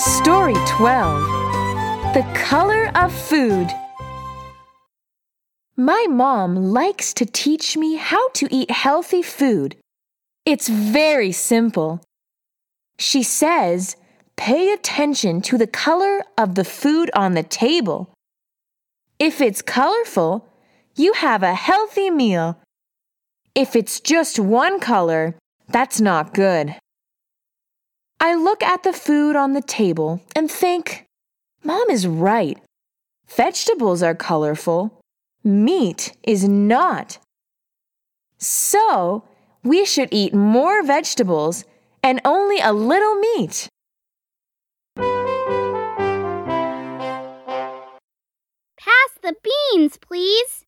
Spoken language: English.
Story 12 The Color of Food. My mom likes to teach me how to eat healthy food. It's very simple. She says, pay attention to the color of the food on the table. If it's colorful, you have a healthy meal. If it's just one color, that's not good. I look at the food on the table and think, Mom is right. Vegetables are colorful. Meat is not. So, we should eat more vegetables and only a little meat. Pass the beans, please.